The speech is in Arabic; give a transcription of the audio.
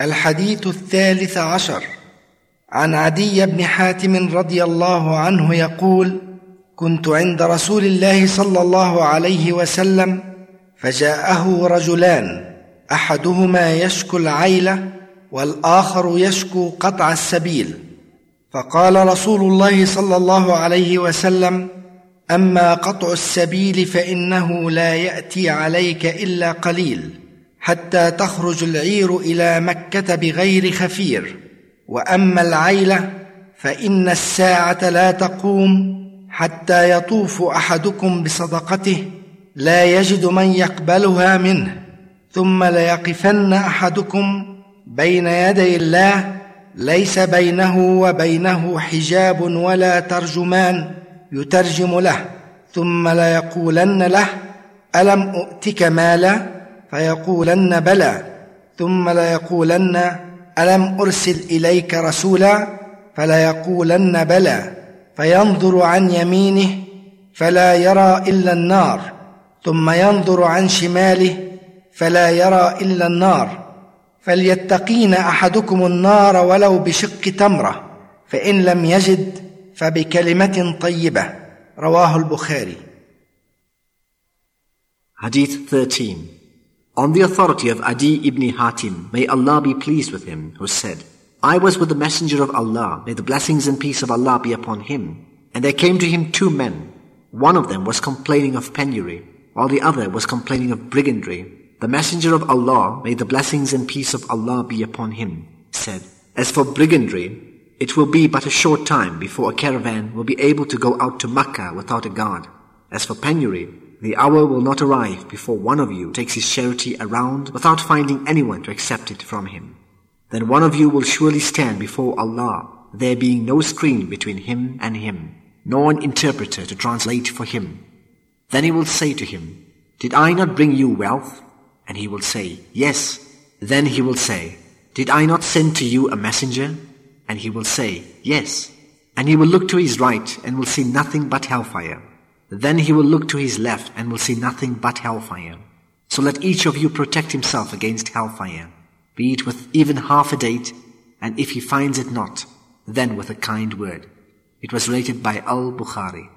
الحديث الثالث عشر. عن عدي بن حاتم رضي الله عنه يقول كنت عند رسول الله صلى الله عليه وسلم فجاءه رجلان أحدهما يشكو العيله والآخر يشكو قطع السبيل. فقال رسول الله صلى الله عليه وسلم أما قطع السبيل فإنه لا يأتي عليك إلا قليل. حتى تخرج العير إلى مكة بغير خفير. وأما العيله فإن الساعة لا تقوم حتى يطوف أحدكم بصدقته لا يجد من يقبلها منه. ثم ليقفن أحدكم بين يدي الله ليس بينه وبينه حجاب ولا ترجمان يترجم له. ثم ليقولن له ألم أؤتك مالا؟ فيقولن بلى ثم ليقولن ألم أرسل إليك رسولا؟ فليقولن بلى فينظر عن يمينه فلا يرى إلا النار ثم ينظر عن شماله فلا يرى إلا النار. فليتقين أحدكم النار ولو بشق تمرة فإن لم يجد فبكلمة طيبة. رواه البخاري. Hadith 13 On the authority of Adi ibn Hatim, may Allah be pleased with him, who said, I was with the Messenger of Allah, may the blessings and peace of Allah be upon him. And there came to him two men. One of them was complaining of penury, while the other was complaining of brigandry. The Messenger of Allah, may the blessings and peace of Allah be upon him, said, As for brigandry, it will be but a short time before a caravan will be able to go out to Makkah without a guard. As for penury, the hour will not arrive before one of you takes his charity around without finding anyone to accept it from him. Then one of you will surely stand before Allah, there being no screen between him and him, nor an interpreter to translate for him. Then he will say to him, Did I not bring you wealth? And he will say, Yes. Then he will say, Did I not send to you a messenger? And he will say, Yes. And he will look to his right and will see nothing but hellfire. Then he will look to his left and will see nothing but hellfire. So let each of you protect himself against hellfire, be it with even half a date, and if he finds it not, then with a kind word. It was related by Al-Bukhari.